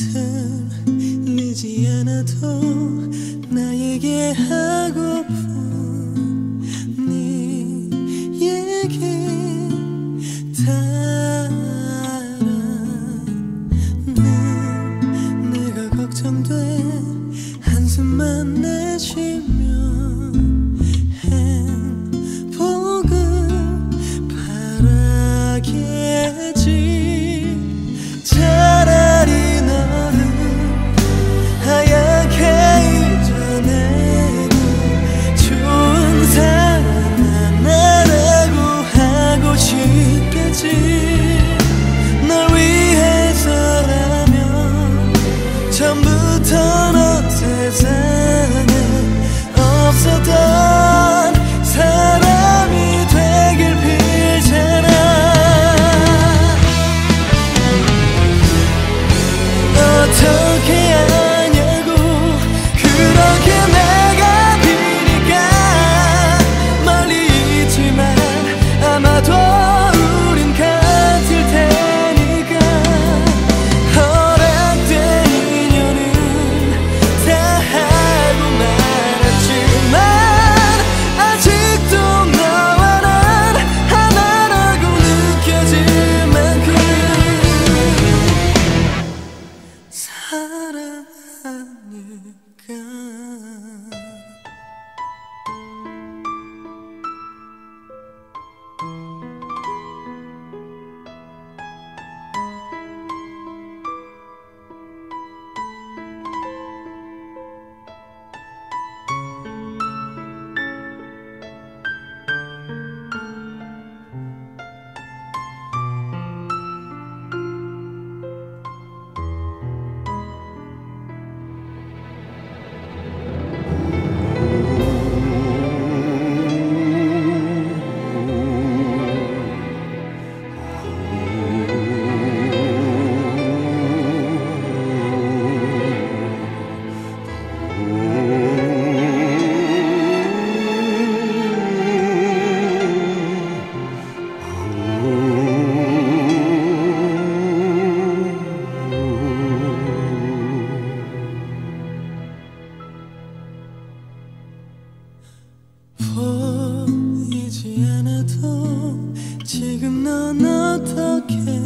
곁은 늦지 않아도 나에게 하고픈 네 얘기 달아난 내가 걱정돼 한숨만 내쉬면 행복을 바라게 지금 난 어떻게